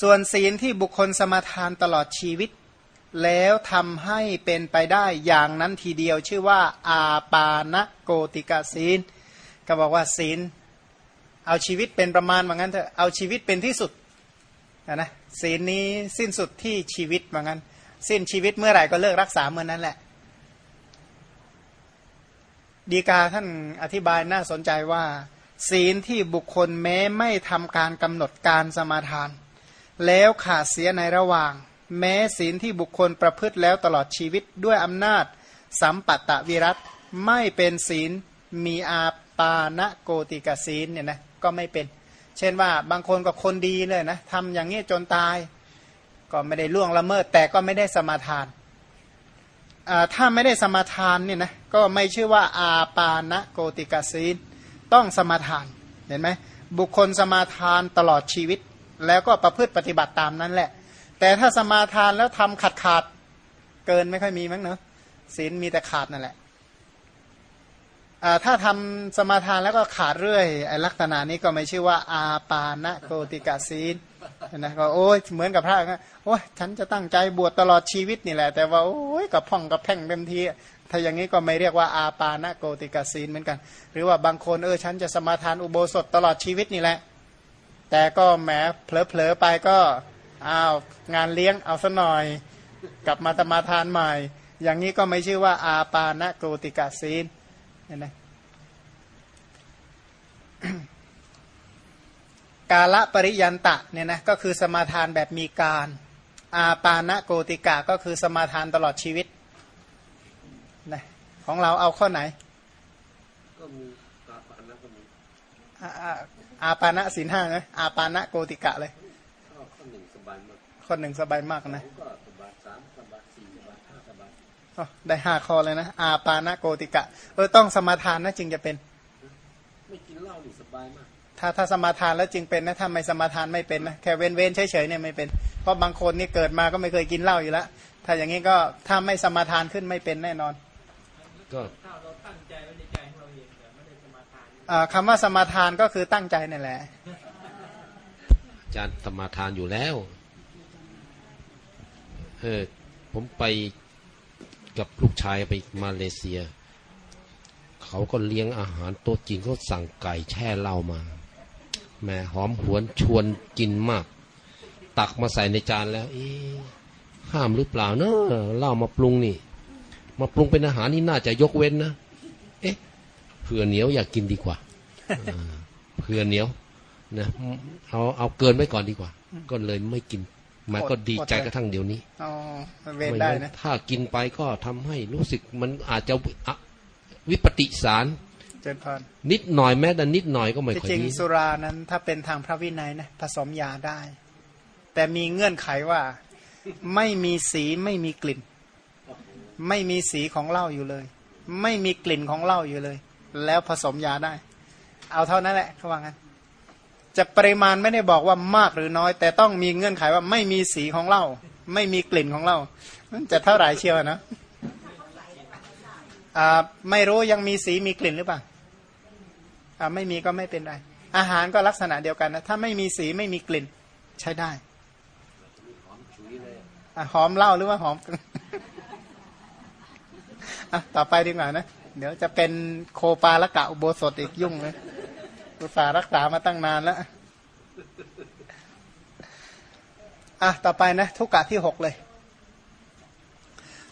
ส่วนศีลที่บุคคลสมาทานตลอดชีวิต แล้วทำให้เป็นไปได้อย่างนั้นทีเดียวชื่อว่า อาปาณโกติกาศีล ก็บอกว่าศีล เอาชีวิตเป็นประมาณว่างั้นเถอะเอาชีวิตเป็นที่สุดนะศีลนี้สิ้นสุดที่ชีวิตว่างั้น สิ้นชีวิตเมื่อไหร่ก็เลิกรักษาเมื่อนั้นแหละ ดีกาท่านอธิบายน่าสนใจว่า ศีลที่บุคคลแม้ไม่ทำการกำหนดการสมาทาน แล้วขาดเสียในระหว่าง แม้ศีลที่บุคคลประพฤติแล้วตลอดชีวิตด้วยอำนาจ สัมปัตตวิรัตไม่เป็นศีลมีอาปาณโกติกศีลเนี่ยนะก็ไม่เป็น เช่นว่าบางคนก็คนดีเลยนะทำอย่างนี้จนตาย ก็ไม่ได้ล่วงละเมิดแต่ก็ไม่ได้สมาทานถ้าไม่ได้สมาทานเนี่ยนะก็ไม่ชื่อว่าอาปาณโกติกศีลต้องสมาทานเห็นไหมบุคคลสมาทานตลอดชีวิต แล้วก็ประพฤติปฏิบัติตามนั้นแหละ แต่ถ้าสมาทานแล้วทำขาดขาดเกินไม่ค่อยมีมั้งเนอะศีลมีแต่ขาดนั่นแหละถ้าทำสมาทานแล้วก็ขาดเรื่อยไอ้ลักษณะนี้ก็ไม่ชื่อว่าอาปาณโกติกาศีลนะก็โอ้ยเหมือนกับพระก็โอ้ยฉันจะตั้งใจบวชตลอดชีวิตนี่แหละ แต่ว่าโอ้ยกับพ่องกับแพ่งเต็มทีถ้าอย่างนี้ก็ไม่เรียกว่าอาปาณโกติกาศีลเหมือนกัน หรือว่าบางคนเออฉันจะสมาทานอุโบสถตลอดชีวิตนี่แหละ แต่ก็แหมเผลอๆไปก็อ้าวงานเลี้ยงเอาซะหน่อย กลับมาสมาทานใหม่ อย่างนี้ก็ไม่ชื่อว่า อาปาณโกติกาศีลเห็นไหมกาละปริยันตะเนี่ยนะก็คือสมาทานแบบมีการ อาปาณโกติกะก็คือสมาทานตลอดชีวิตนะของเราเอาข้อไหน ก็มีอาปาณก็มี อาปาณสินห้านะอาปาณโกติกะเลยข้อหนึ่งสบายมากข้อหนึ่งสบายมากนะได้ห้าข้อเลยนะ อาปาณโกติกะ เออต้องสมาทานนะจึงจะเป็น ไม่กินเหล้านี่สบายมาก ถ้าถ้าสมาทานแล้วจึงเป็นนะถ้าไม่สมาทานไม่เป็นนะแค่เว้นเว้นเฉยๆเนี่ยไม่เป็น เพราะบางคนนี่เกิดมาก็ไม่เคยกินเหล้าอยู่แล้วถ้าอย่างนี้ก็ถ้าไม่สมาทานขึ้นไม่เป็นแน่นอน ก็ คำว่าสมาทานก็คือตั้งใจนั่นแหละอาจารย์สมาทานอยู่แล้วเออผมไปกับลูกชายไปมาเลเซีย เขาก็เลี้ยงอาหารโต๊ะจีนเขาสั่งไก่แช่เหล้ามาแม่หอมหวนชวนกินมาก ตักมาใส่ในจานแล้วอ๊ห้ามหรือเปล่าเนอะเหล้ามาปรุงนี่ มาปรุงเป็นอาหารนี่น่าจะยกเว้นนะ เผื่อเหนียวอยากกินดีกว่าเผื่อเหนียวนะเอาเอาเกินไว้ก่อนดีกว่า ก็เลยไม่กินมาก็ดีใจกระทั่งเดี๋ยวนี้อ๋อเว้นได้นะถ้ากินไปก็ทำให้รู้สึกมันอาจจะวิปติสารเจนพรนิดหน่อยแม้แต่นิดหน่อยก็ไม่ค่อยดีจริงสุรานั้น ถ้าเป็นทางพระวินัยนะผสมยาได้ แต่มีเงื่อนไขว่า ไม่มีสีไม่มีกลิ่น ไม่มีสีของเหล้าอยู่เลย ไม่มีกลิ่นของเหล้าอยู่เลย แล้วผสมยาได้ เอาเท่านั้นแหละเขาว่างั้นจะปริมาณไม่ได้บอกว่ามากหรือน้อย แต่ต้องมีเงื่อนไขว่าไม่มีสีของเหล้าไม่มีกลิ่นของเหล้ามันจะเท่าไหร่เชียวนะไม่รู้ยังมีสีมีกลิ่นหรือเปล่าไม่มีก็ไม่เป็นไร อาหารก็ลักษณะเดียวกันนะถ้าไม่มีสีไม่มีกลิ่น ใช้ได้หอมเหล้าหรือว่าหอมอต่อไปดีกว่านะ เดี๋ยวจะเป็นโคปาละกะอุโบสถอีกยุ่งเลยอุตสารักษามาตั้งนานแล้ว อะ ต่อไปนะ ทุกกะที่หกเลย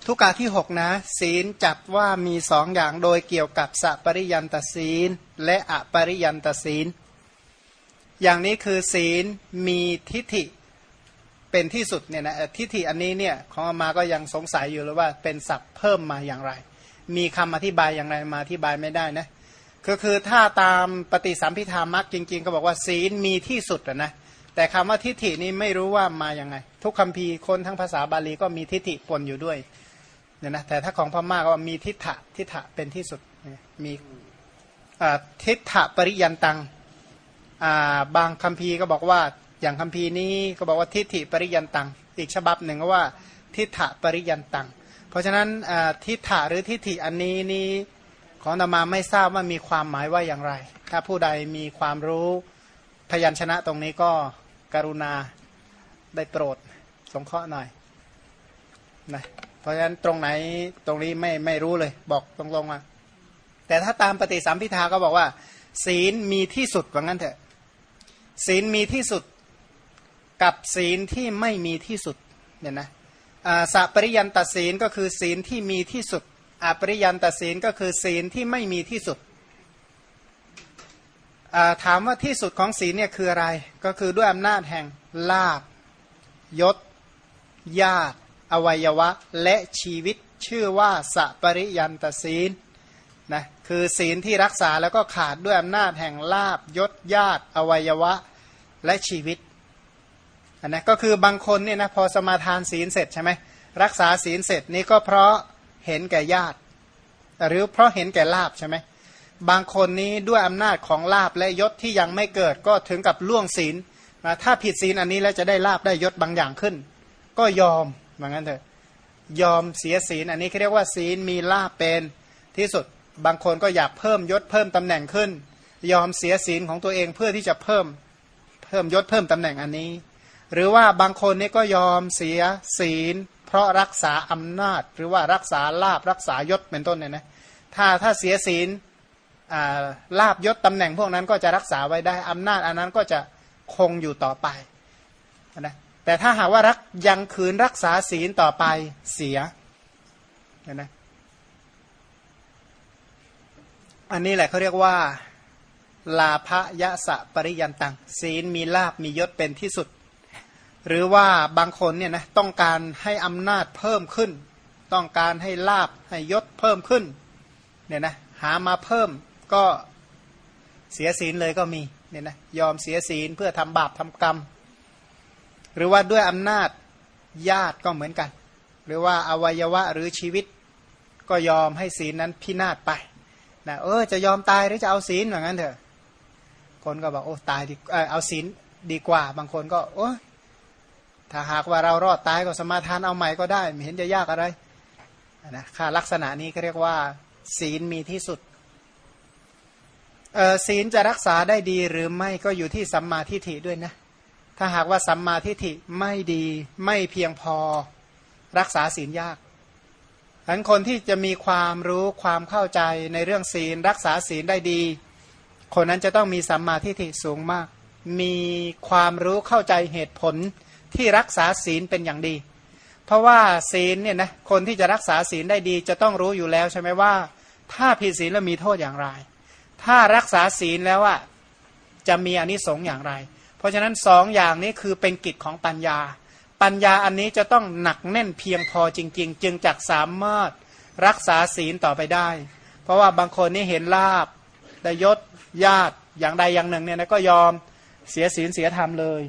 ทุกกาที่หกนะ ศีลจัดว่ามีสองอย่างโดยเกี่ยวกับสัปริยันตศีล และอปริยันตศีล อย่างนี้คือศีลมีทิฏฐิเป็นที่สุดเนี่ยนะทิฏฐิอันนี้เนี่ยของมาก็ยังสงสัยอยู่เลยว่าเป็นศัพท์เพิ่มมาอย่างไร มีคำอธิบายอย่างไรมาอธิบายไม่ได้นะก็คือถ้าตามปฏิสัมพิธามักจริง ๆ ก็บอกว่าศีลมีที่สุดนะแต่คำว่าทิฏฐินี้ไม่รู้ว่ามาอย่างไง ทุกคำพีคนทั้งภาษาบาลีก็มีทิฏฐิปนอยู่ด้วยเนี่ยนะแต่ถ้าของพม่าก็มีทิฏฐะทิฏฐะเป็นที่สุดมีทิฏฐะปริยันตังบางคัมภีร์ก็บอกว่าอย่างคัมภีร์นี้ก็บอกว่าทิฏฐิปริยันตัง อีกฉบับหนึ่งก็ว่าทิฏฐะปริยันตัง ราะฉะนั้นทิฏฐะหรือทิฏฐิอันนี้นี้ของนามาไม่ทราบว่ามีความหมายว่าอย่างไร ถ้าผู้ใดมีความรู้พยัญชนะตรงนี้ก็กรุณาได้โปรดสงเคราะห์หน่อยนะเพราะฉะนั้นตรงไหนตรงนี้ไม่ไม่รู้เลย บอกตรงๆว่าแต่ถ้าตามปฏิสัมพิทาก็บอกว่า ศีลมีที่สุดว่างั้นเถอะ ศีลมีที่สุดกับศีลที่ไม่มีที่สุดเนี่ยนะ สัปริยันตศีลก็คือศีลที่มีที่สุดอปริยันตศีลก็คือศีลที่ไม่มีที่สุด ถามว่าที่สุดของศีลเนี่ยคืออะไร ก็คือด้วยอำนาจแห่งลาบยศ ญาติ อวัยวะ และชีวิตชื่อว่าสัปริยันตศีลนะคือศีลที่รักษาแล้วก็ขาดด้วยอำนาจแห่งลาบยศญาติ อวัยวะ และชีวิต นนะก็คือบางคนเนี่ยนะพอสมาทานศีลเสร็จใช่ไหมรักษาศีลเสร็จนี่ก็เพราะเห็นแก่ญาติ หรือเพราะเห็นแก่ลาบใช่ไหมบางคนนี้ด้วยอำนาจของลาบและยศที่ยังไม่เกิดก็ถึงกับล่วงศีลนะถ้าผิดศีลอันนี้แล้วจะได้ลาบได้ยศบางอย่างขึ้น ก็ยอมเหมือนกันเถอะยอมเสียศีลอันนี้เขาเรียกว่าศีลมีลาบเป็นที่สุดบางคนก็อยากเพิ่มยศเพิ่มตำแหน่งขึ้น ยอมเสียศีลของตัวเองเพื่อที่จะเพิ่มเพิ่มยศเพิ่มตำแหน่งอันนี้ หรือว่าบางคนนี่ก็ยอมเสียศีล เพราะรักษาอำนาจ หรือว่ารักษาลาบรักษายศเป็นต้นเนี่ยนะถ้าถ้าเสียศีลลาบยศตำแหน่งพวกนั้นก็จะรักษาไว้ได้อำนาจอันนั้นก็จะคงอยู่ต่อไปนะแต่ถ้าหากว่ารักยังคืนรักษาศีลต่อไปเสียนะอันนี้แหละเขาเรียกว่า ลาภยะสะปริยันตังศีลมีลาบมียศเป็นที่สุด หรือว่าบางคนเนี่ยนะต้องการให้อำนาจเพิ่มขึ้น ต้องการให้ลาบให้ยศเพิ่มขึ้นเนี่ยนะหามาเพิ่มก็เสียศีลเลยก็มีเนี่ยนะยอมเสียศีลเพื่อทำบาปทำกรรม หรือว่าด้วยอำนาจญาติก็เหมือนกัน หรือว่าอวัยวะหรือชีวิตก็ยอมให้ศีลนั้นพินาศไปนะเออจะยอมตายหรือจะเอาศีลอย่างนั้นเถอะคนก็บอกโอ้ตายดีเอาศีลดีกว่า บางคนก็โอ้ ถ้าหากว่าเรารอดตายก็สมาทานเอาใหม่ก็ได้ไม่เห็นจะยากอะไรนะค่าลักษณะนี้ก็เรียกว่า ศีลมีที่สุดศีลจะรักษาได้ดีหรือไม่ก็อยู่ที่สัมมาทิฏฐิด้วยนะ ถ้าหากว่าสัมมาทิฏฐิไม่ดีไม่เพียงพอรักษาศีลยากทั้นคนที่จะมีความรู้ความเข้าใจในเรื่องศีล รักษาศีลได้ดี คนนั้นจะต้องมีสัมมาทิฏฐิสูงมาก มีความรู้เข้าใจเหตุผล ที่รักษาศีลเป็นอย่างดี เพราะว่าศีลเนี่ยนะคนที่จะรักษาศีลได้ดี จะต้องรู้อยู่แล้วใช่ไหมว่า ถ้าผิดศีลแล้วมีโทษอย่างไร ถ้ารักษาศีลแล้วอะจะมีอนิสงส์อย่างไร เพราะฉะนั้นสองอย่างนี้คือเป็นกิจของปัญญา ปัญญาอันนี้จะต้องหนักแน่นเพียงพอจริง ๆ จึงจักสามารถรักษาศีลต่อไปได้ เพราะว่าบางคนนี่เห็นลาบได้ยศญาติอย่างใดอย่างหนึ่งเนี่ยนะก็ยอมเสียศีลเสียธรรมเลย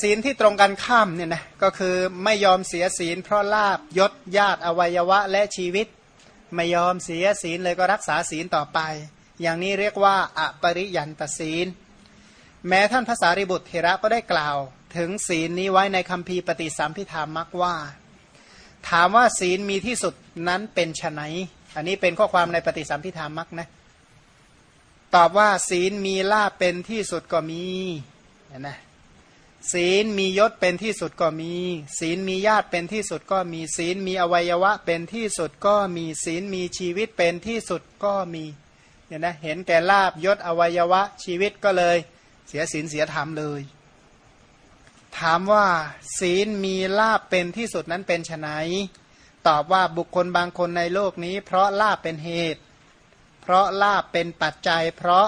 ศีลที่ตรงกันข้ามเนี่ยนะก็คือไม่ยอมเสียศีล เพราะลาบยศญาติอวัยวะและชีวิต ไม่ยอมเสียศีลเลยก็รักษาศีลต่อไป อย่างนี้เรียกว่าอปริยันตศีล แม้ท่านภาษาริบุตรเทระก็ได้กล่าว ถึงศีลนี้ไว้ในคัมภีร์ปฏิสัมพิธามักว่า ถามว่าศีลมีที่สุดนั้นเป็นไฉนอันนี้เป็นข้อความในปฏิสัมพิธามักนะตอบว่าศีลมีลาบเป็นที่สุดก็มีนะ ศีลมียศเป็นที่สุดก็มี ศีลมีญาติเป็นที่สุดก็มี ศีลมีอวัยวะเป็นที่สุดก็มีศีลมีชีวิตเป็นที่สุดก็มีเนี่ยนะเห็นแก่ลาบยศอวัยวะชีวิตก็เลย เสียศีลเสียธรรมเลย ถามว่า ศีลมีลาบเป็นที่สุดนั้นเป็นไนตอบว่าบุคคลบางคนในโลกนี้ เพราะลาบเป็นเหตุ เพราะลาบเป็นปัจจัย เพราะ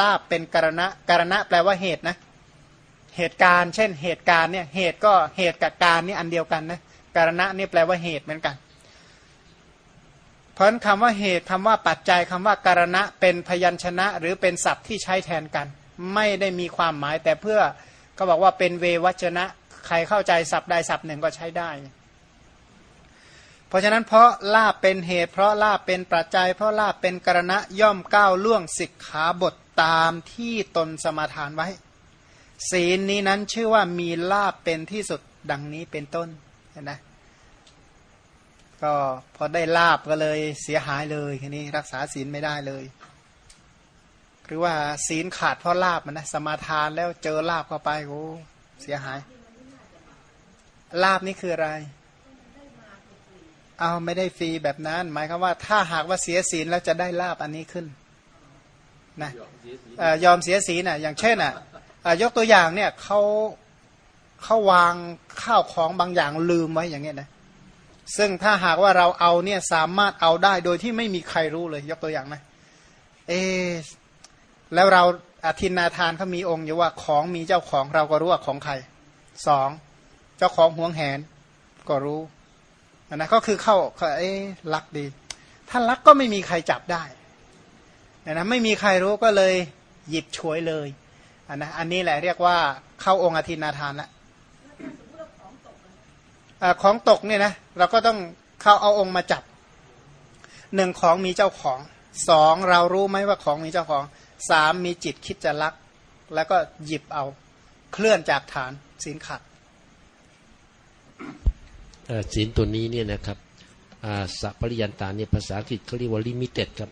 ลาบเป็นกรณะกรณะแปลว่าเหตุนะเเหตุการณ์ เช่นเหตุการณ์เนี่ยเหตุก็เหตุกับการนี่อันเดียวกันนะการณะนี่แปลว่าเหตุเหมือนกันเพราะคำว่าเหตุคำว่าปัจจัยคำว่าการณะเป็นพยัญชนะ หรือเป็นศัพท์ที่ใช้แทนกัน ไม่ได้มีความหมายแต่เพื่อเขาบอกว่าเป็นเววัจนะ ใครเข้าใจศัพท์ใดศัพท์หนึ่งก็ใช้ได้ เพราะฉะนั้นเพราะลาบเป็นเหตุ เพราะลาบเป็นปัจจัย เพราะลาบเป็นกรณะย่อมก้าวล่วงสิกขาบทตามที่ตนสมาทานไว้ ศีลนี้นั้นชื่อว่ามีลาบเป็นที่สุดดังนี้เป็นต้นนะก็พอได้ลาบก็เลยเสียหายเลยทีนี้รักษาศีลไม่ได้เลยหรือว่าศีลขาดเพราะลาบมันนะสมาทานแล้วเจอลาบเข้าไปโอ้เสียหาย ลาบนี่คืออะไร เอาไม่ได้ฟรีแบบนั้น หมายความว่า ถ้าหากว่าเสียศีลแล้วจะได้ลาบอันนี้ขึ้นนะยอมเสียศีลน่ะ อย่างเช่นอะ ยกตัวอย่างเนี่ยเขาเขาวางข้าวของบางอย่างลืมไว้อย่างเงี้ยนะซึ่งถ้าหากว่าเราเอาเนี่ยสามารถเอาได้โดยที่ไม่มีใครรู้เลย ยกตัวอย่างนะเอแล้วเราอธินาทานเขามีองค์อยู่ว่าของมีเจ้าของเราก็รู้ว่าของใครสองเจ้าของห่วงแหนก็รู้นะก็คือเข้าเอ๊ลักดี ถ้าลักก็ไม่มีใครจับได้นะไม่มีใครรู้ก็เลยหยิบช่วยเลย อันนะอันนี้แหละเรียกว่าเข้าองค์อธินาทานละของตกเนี่ยนะเราก็ต้องเข้าเอาองค์มาจับหนึ่งของมีเจ้าของสองเรารู้ไหมว่าของมีเจ้าของสามมีจิตคิดจะลัก แล้วก็หยิบเอาเคลื่อนจากฐานศีลขัดศีลตัวนี้เนี่ยนะครับสัพปริยันตาเนี่ยภาษาอังกฤษเขาเรียกว่าลิมิเต็ดครับ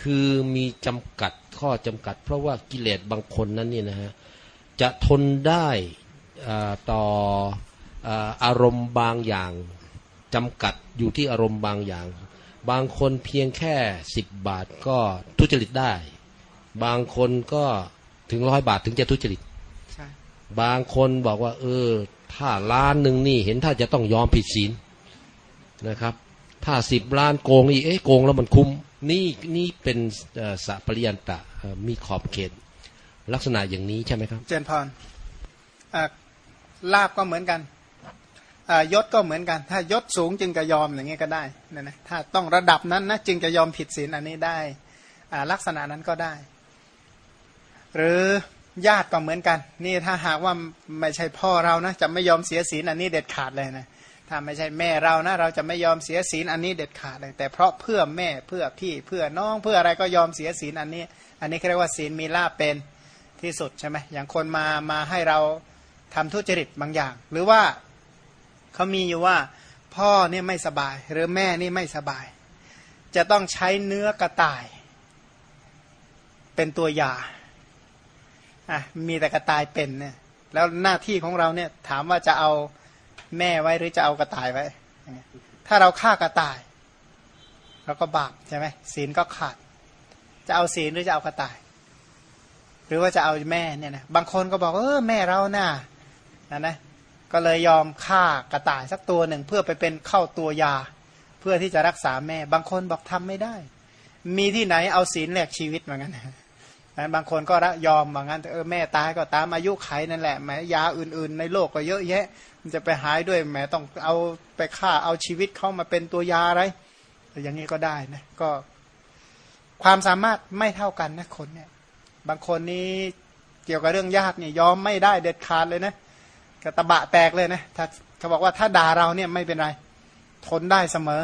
คือมีจำกัด ข้อจำกัด เพราะว่ากิเลสบางคนนั้นเนี่ยนะฮะจะทนได้ต่ออารมณ์บางอย่างจำกัดอยู่ที่อารมณ์บางอย่าง บางคนเพียงแค่สิบบาทก็ทุจริตได้ บางคนก็ถึงร้อยบาทถึงจะทุจริตบางคนบอกว่า เออ ถ้าล้านหนึ่งนี่เห็นถ้าจะต้องยอมผิดศีลนะครับ ถ้าสิบล้านโกงนี่เอ๊ะโกงแล้วมันคุ้ม นี่นี่เป็นสัพริยันตะมีขอบเขต ลักษณะอย่างนี้ใช่ไหมครับ เจนพรลาบก็เหมือนกันยศก็เหมือนกัน ถ้ายศสูงจึงจะยอมอย่างนี้ก็ได้นะนะถ้าต้องระดับนั้นนะจึงจะยอมผิดศีลอันนี้ได้ลักษณะนั้นก็ได้ หรือญาติก็เหมือนกัน นี่ถ้าหากว่าไม่ใช่พ่อเรานะจะไม่ยอมเสียศีลอันนี้เด็ดขาดเลยนะ ถ้าไม่ใช่แม่เรานะ เราจะไม่ยอมเสียศีลอันนี้เด็ดขาดเลยแต่เพราะเพื่อแม่เพื่อพี่เพื่อน้องเพื่ออะไรก็ยอมเสียศีลอันนี้ อันนี้เรียกว่าศีลมีลาบเป็นที่สุดใช่ไหมอย่างคนมามาให้เราทำทุจริตบางอย่าง หรือว่าเขามีอยู่ว่าพ่อเนี่ยไม่สบาย หรือแม่นี่ไม่สบาย จะต้องใช้เนื้อกระต่าย เป็นตัวยาอะมีแต่กระต่ายเป็นเนี่ยแล้วหน้าที่ของเราเนี่ยถามว่าจะเอา แม่ไว้หรือจะเอากระต่ายไว้ ถ้าเราฆ่ากระต่ายเราก็บาปใช่ไหมศีลก็ขาด จะเอาศีลหรือจะเอากระต่าย หรือว่าจะเอาแม่เนี่ยนะบางคนก็บอกเออแม่เราหน้านะนะก็เลยยอมฆ่ากระต่ายสักตัวหนึ่งเพื่อไปเป็นเข้าตัวยา เพื่อที่จะรักษาแม่ บางคนบอกทำไม่ได้ มีที่ไหนเอาศีลแลกชีวิตเหมือนกัน นะบางคนก็ยอมเหมือนกันเออแม่ตายก็ตามอายุไขนั่นแหละแม้ยาอื่นๆ ในโลกก็เยอะแยะ มันจะไปหายด้วยแม้ต้องเอาไปฆ่าเอาชีวิตเข้ามาเป็นตัวยาอะไรอย่างนี้ก็ได้นะก็ ความสามารถไม่เท่ากันนะคนเนี่ย บางคนนี้เกี่ยวกับเรื่องญาติเนี่ยยอมไม่ได้เด็ดขาดเลยนะกระตะบะแตกเลยนะถ้าเขาบอกว่าถ้าด่าเราเนี่ยไม่เป็นไร ทนได้เสมอ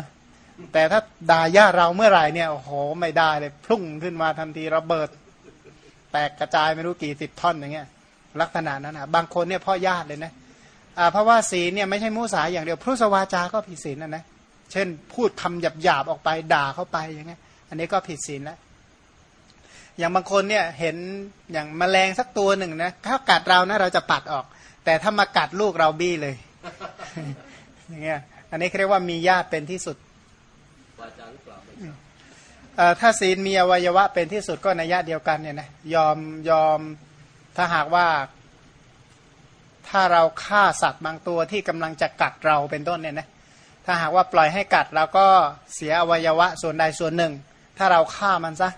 แต่ถ้าด่าญาติเราเมื่อไหร่เนี่ยโอ้โหไม่ได้เลย พุ่งขึ้นมาทันทีระเบิด แตกกระจายไม่รู้กี่สิบท่อนอย่างเงี้ยลักษณะนั้นนะบางคนเนี่ยพ่อญาติเลยนะเพราะว่าศีลเนี่ยไม่ใช่มุสาอย่างเดียวพุทธวาจาก็ผิดศีลนะนะเช่น พูดคำหยาบหยาบออกไปด่าเข้าไปอย่างเงี้ยอันนี้ก็ผิดศีลแล้วอย่างบางคนเนี่ยเห็นอย่างแมลงสักตัวหนึ่งนะถ้ากัดเรานะเราจะปัดออก แต่ถ้ามากัดลูกเราบี้เลยอย่างเงี้ยอันนี้เรียกว่ามีญาติเป็นที่สุด ถ้าศีลมีอวัยวะเป็นที่สุดก็ในญาติเดียวกันเนี่ยนะยอมยอมถ้าหากว่า ถ้าเราฆ่าสัตว์บางตัวที่กำลังจะกัดเราเป็นต้นเนี่ยนะถ้าหากว่าปล่อยให้กัดเราก็เสียอวัยวะส่วนใดส่วนหนึ่ง ถ้าเราฆ่ามันซะ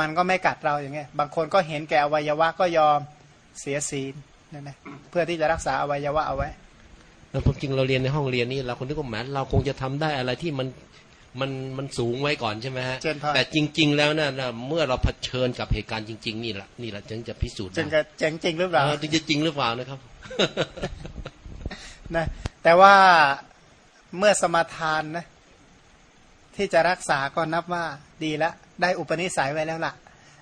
มันก็ไม่กัดเราอย่างเงี้ยบางคนก็เห็นแก่อวัยวะก็ยอมเสียศีลนั่นนะเพื่อที่จะรักษาอวัยวะเอาไว้แล้วผมจริงเราเรียนในห้องเรียนนี่เราคนที่ก็แหมเราคงจะทำได้อะไรที่มัน มันมันสูงไว้ก่อนใช่ไหมฮะแต่จริง ๆ แล้วนะเมื่อเราเผชิญกับเหตุการณ์จริง ๆ นี่แหละนี่แหละจึงจะพิสูจน์จึงจะจริงจริงหรือเปล่าจึงจะจริงหรือเปล่านะครับนะแต่ว่าเมื่อสมาทานนะที่จะรักษาก็นับว่าดีแล้วได้อุปนิสัยไว้แล้วล่ะ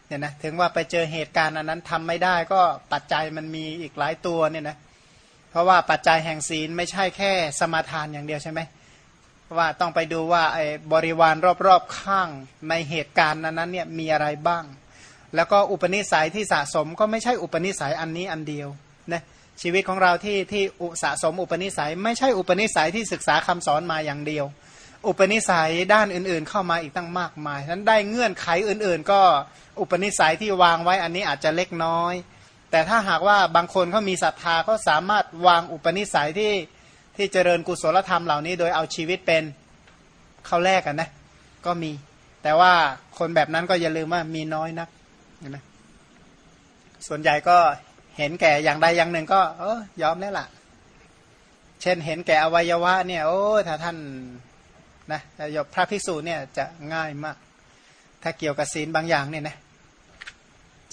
เนี่ยนะถึงว่าไปเจอเหตุการณ์อันนั้นทำไม่ได้ก็ปัจจัยมันมีอีกหลายตัวเนี่ยนะเพราะว่าปัจจัยแห่งศีลไม่ใช่แค่สมาทานอย่างเดียวใช่ไหม ว่าต้องไปดูว่าไอ้บริวารรอบๆข้างในเหตุการณ์นั้นๆเนี่ยมีอะไรบ้าง แล้วก็อุปนิสัยที่สะสมก็ไม่ใช่อุปนิสัยอันนี้อันเดียวนะชีวิตของเราที่ที่สะสมอุปนิสัย ไม่ใช่อุปนิสัยที่ศึกษาคำสอนมาอย่างเดียว อุปนิสัยด้านอื่นๆ เข้ามาอีกตั้งมากมายนั้นได้เงื่อนไขอื่นๆ ก็อุปนิสัยที่วางไว้อันนี้อาจจะเล็กน้อย แต่ถ้าหากว่าบางคนเขามีศรัทธาก็สามารถวางอุปนิสัยที่ ที่เจริญกุศลธรรมเหล่านี้ โดยเอาชีวิตเป็นเข้าแรกกันนะ ก็มี แต่ว่าคนแบบนั้นก็อย่าลืมว่ามีน้อยนักนะส่วนใหญ่ก็เห็นแก่อย่างใดอย่างหนึ่งก็ เออยอมแล้วล่ะ เช่นเห็นแก่อวัยวะ เนี่ย โอ้ถ้าท่านนะยบพระภิกษุเนี่ยจะง่ายมาก ถ้าเกี่ยวกับศีลบางอย่างเนี่ยนะ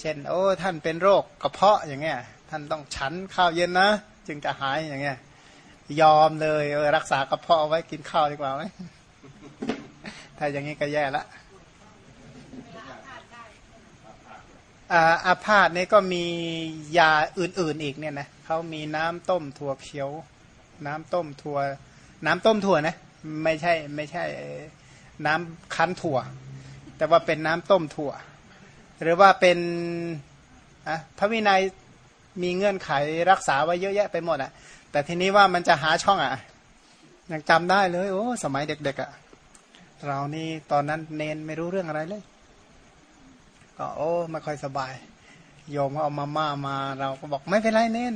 เช่น โอ้ท่านเป็นโรคกระเพาะอย่างเงี้ย ท่านต้องฉันข้าวเย็นนะ จึงจะหายอย่างเงี้ย ยอมเลยเออรักษากระเพาะไว้กินข้าวดีกว่าไหมถ้าอย่างนี้ก็แย่ละอาพาธนี่ก็มียาอื่นๆอีกเนี่ยนะเขามีน้ำต้มถั่วเขียว น้ำต้มถั่ว น้ำต้มถั่วนะ ไม่ใช่ไม่ใช่ น้ำคั้นถั่ว แต่ว่าเป็นน้ำต้มถั่ว หรือว่าเป็นพระวินัยมีเงื่อนไขรักษาไว้เยอะแยะไปหมดอะ่ะ แต่ทีนี้ว่ามันจะหาช่องอะยังจำได้เลย โอ้สมัยเด็กๆอะเรานี่ตอนนั้นเนนไม่รู้เรื่องอะไรเลย ก็โอ้ไม่ค่อยสบาย โยมก็เอามาม่ามา เราก็บอกไม่เป็นไรเน้น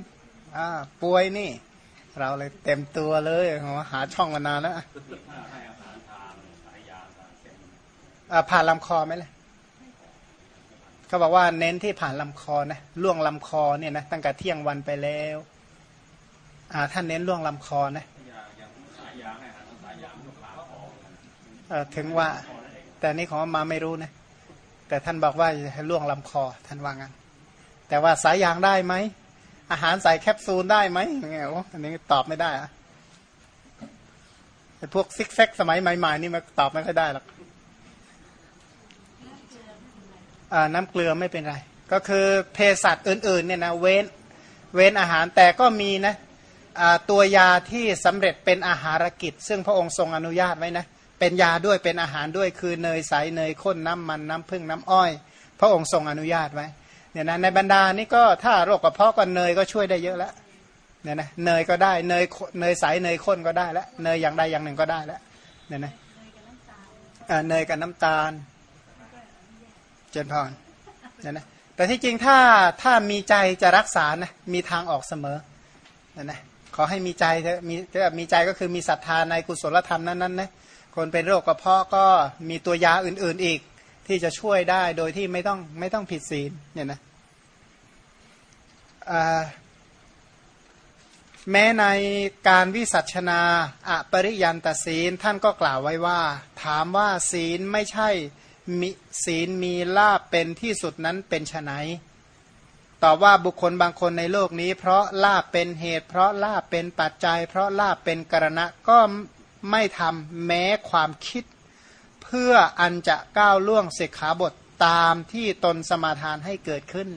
อ่าป่วยนี่ เราเลยเต็มตัวเลยหาช่องมานานแล้วผ่านลำคอไหมล่ะเขาบอกว่าเน้นที่ผ่านลำคอนะล่วงลำคอเนี่ยนะตั้งแต่เที่ยงวันไปแล้ว อ่าท่านเน้นล่วงลำคอนะถึงว่า แต่นี่ของมาไม่รู้นะ แต่ท่านบอกว่าให้ล่วงลำคอ ท่านว่างั้น แต่ว่าสายยางได้ไหม อาหารใส่แคปซูลได้ไหมอย่างเงี้ยอันนี้ตอบไม่ได้อะพวกซิกแซกสมัยใหม่ๆนี่มันตอบไม่ค่อยได้หรอกน้ำเกลือไม่เป็นไร ก็คือเภสัชอื่นๆเนี่ยนะเว้น เว้นอาหารแต่ก็มีนะ ตัวยาที่สำเร็จเป็นอาหารกิจ ซึ่งพระองค์ทรงอนุญาตไว้นะเป็นยาด้วยเป็นอาหารด้วยคือเนยใสเนยข้นน้ำมันน้ำผึ้งน้ำอ้อย พระองค์ทรงอนุญาตไว้เนี่ยนะในบรรดานี้ก็ถ้าโรคกระเพาะก็เนยก็ช่วยได้เยอะแล้วเนี่ยนะเนยก็ได้เนยเนยใสเนยข้นก็ได้แล้วเนยอย่างใดอย่างหนึ่งก็ได้แล้วเนี่ยนะเนยกับน้ำตาล เจนพรเนี่ยนะแต่ที่จริงถ้าถ้ามีใจจะรักษานะมีทางออกเสมอเนี่ยนะ ขอให้มีใจมีมีใจก็คือมีศรัทธาในกุศลธรรมนั้นๆนะคนเป็นโรคกระเพาะก็มีตัวยาอื่น ๆอีกที่จะช่วยได้โดยที่ไม่ต้องไม่ต้องผิดศีลเนี่ยนะแม้ในการวิสัชนาอปริยันตศีลท่านก็กล่าวไว้ว่า ถามว่าศีลไม่ใช่มีศีลมีลาบเป็นที่สุดนั้นเป็นไฉน ตอบว่าบุคคลบางคนในโลกนี้ เพราะลาบเป็นเหตุ เพราะลาบเป็นปัจจัย เพราะลาบเป็นกรณะก็ไม่ทำแม้ความคิด เพื่ออันจะก้าวล่วงเสกขาบทตามที่ตนสมาทานให้เกิดขึ้น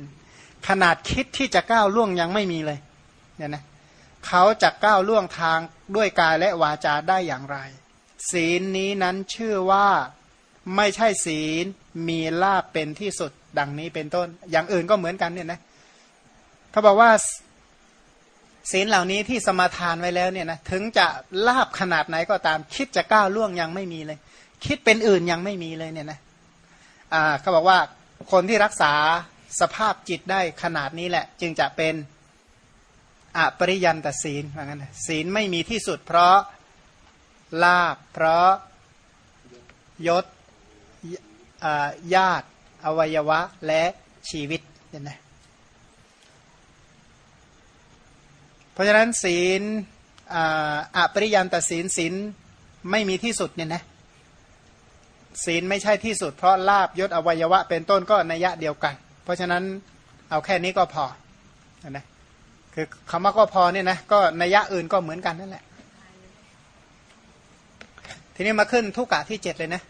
ขนาดคิดที่จะก้าวล่วงยังไม่มีเลยเนี่ยนะเขาจะก้าวล่วงทางด้วยกายและวาจาได้อย่างไร ศีลนี้นั้นชื่อว่าไม่ใช่ศีลมีลาบเป็นที่สุดดังนี้เป็นต้น อย่างอื่นก็เหมือนกันเนี่ยนะ เขาบอกว่า ศีลเหล่านี้ที่สมาทานไว้แล้วเนี่ยนะถึงจะลาบขนาดไหนก็ตาม คิดจะก้าวล่วงยังไม่มีเลย คิดเป็นอื่นยังไม่มีเลยเนี่ยนะอ่าเขาบอกว่าคนที่รักษาสภาพจิตได้ขนาดนี้แหละ จึงจะเป็นอปริยันตศีลว่างั้นศีลไม่มีที่สุด เพราะลาบเพราะยศญาติ อวัยวะและชีวิตเนี่ยนะเพ ราะฉะนั้นศีลอปริยันตศีลศีลไม่มีที่สุดเนี่ยนะศีลไม่ใช่ที่สุด เพราะลาบยศอวัยวะเป็นต้นก็นัยยะเดียวกัน เพราะฉะนั้นเอาแค่นี้ก็พอนะคือคำว่าก็พอเนี่ยนะก็นัยยะอื่นก็เหมือนกันนั่นแหละ ทีนี้มาขึ้นทุกกะที่เจ็ดเลยนะ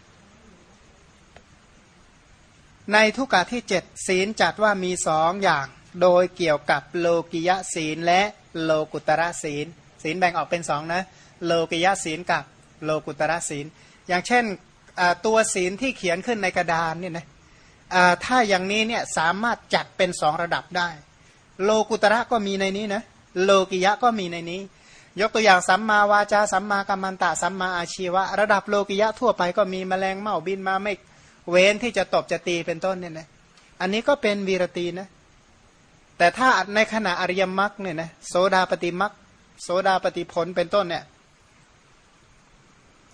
ในทุกกะที่เจ็ดศีลจัดว่ามีสองอย่าง โดยเกี่ยวกับโลกิยศีลและโลกุตระศีล ศีลแบ่งออกเป็นสองนะโลกิยศีลกับโลกุตระศีล อย่างเช่นตัวศีลที่เขียนขึ้นในกระดานเนี่ยนะถ้าอย่างนี้เนี่ยสามารถจัดเป็นสองระดับได้ โลกุตระก็มีในนี้นะโลกิยะก็มีในนี้ ยกตัวอย่างสัมมาวาจาสัมมากัมมันตะสัมมาอาชีวะ ระดับโลกิยะทั่วไปก็มีแมลงเม่าบินมาไม่เว้นที่จะตบจะตีเป็นต้นเนี่ยนะอันนี้ก็เป็นวีรตีนะ แต่ถ้าในขณะอริยมรรคเนี่ยนะโสดาปฏิมรรคโสดาปฏิผลเป็นต้นเนี่ย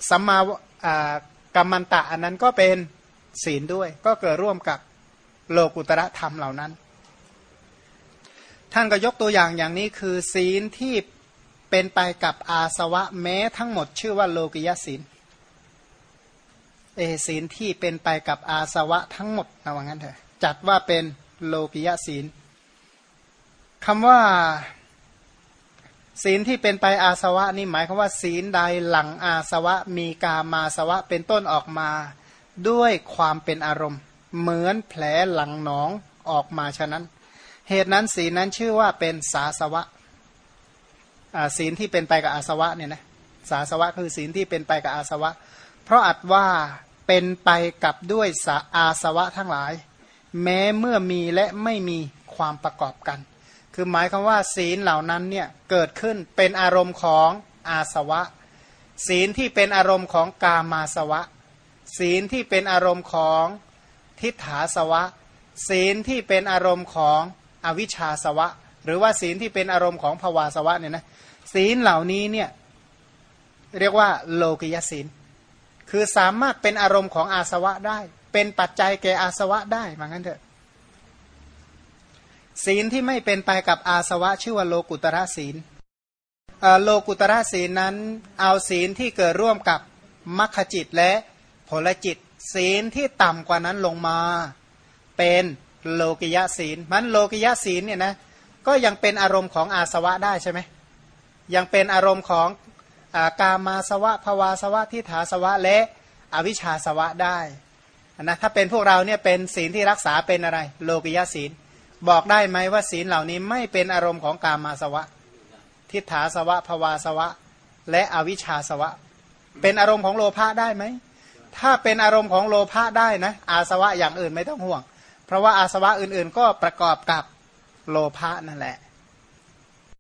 สัมมากัมมันตะอันนั้นก็เป็นศีลด้วย ก็เกิดร่วมกับโลกุตระธรรมเหล่านั้น ท่านก็ยกตัวอย่างอย่างนี้คือ ศีลที่เป็นไปกับอาสวะแม้ทั้งหมดชื่อว่าโลกิยศีลเอศีลที่เป็นไปกับอาสวะทั้งหมดนะว่างั้นเถอะจัดว่าเป็นโลกิยศีล คำว่าศีลที่เป็นไปอาสวะนี่หมายความว่า ศีลใดหลังอาสวะ มีกามาสวะเป็นต้นออกมา ด้วยความเป็นอารมณ์ เหมือนแผลหลังหนองออกมาฉะนั้น เหตุนั้นศีลนั้นชื่อว่าเป็นสาสวะศีลที่เป็นไปกับอาสวะเนี่ยนะสาสวะคือศีลที่เป็นไปกับอาสวะ เพราะอัดว่าเป็นไปกับด้วยสาอาสวะทั้งหลาย แม้เมื่อมีและไม่มีความประกอบกัน คือหมายความว่า ศีลเหล่านั้นเนี่ยเกิดขึ้นเป็นอารมณ์ของอาสวะ ศีลที่เป็นอารมณ์ของกามาสวะ ศีลที่เป็นอารมณ์ของทิฏฐาสวะ ศีลที่เป็นอารมณ์ของอวิชชาสวะ หรือว่าศีลที่เป็นอารมณ์ของภวาสวะเนี่ยนะศีลเหล่านี้เนี่ยเรียกว่าโลกิยศีล คือสามารถเป็นอารมณ์ของอาสวะได้ เป็นปัจจัยแก่อาสวะได้เหมือนกันเถอะ ศีลที่ไม่เป็นไปกับอาสวะชื่อว่าโลกุตระศีลโลกุตระศีลนั้นเอาศีลที่เกิดร่วมกับมัคคจิตและผลจิต ศีลที่ต่ำกว่านั้นลงมา เป็นโลกิยะศีลมันโลกิยะศีลเนี่ยนะก็ยังเป็นอารมณ์ของอาสวะได้ใช่ไหมยังเป็นอารมณ์ของากามาสวะภวาสวะทิฏฐาสวะและอวิชชาสวะได้นะถ้าเป็นพวกเราเนี่ยเป็นศีลที่รักษาเป็นอะไร โลกิยะศีล บอกได้ไหมว่าศีลเหล่านี้ไม่เป็นอารมณ์ของกามาสวะ ทิฏฐาสวะภวาสวะ และอวิชชาสวะ เป็นอารมณ์ของโลภะได้ไหม ถ้าเป็นอารมณ์ของโลภะได้นะ อาสวะอย่างอื่นไม่ต้องห่วง เพราะว่าอาสวะอื่นๆ ก็ประกอบกับโลภะนั่นแหละ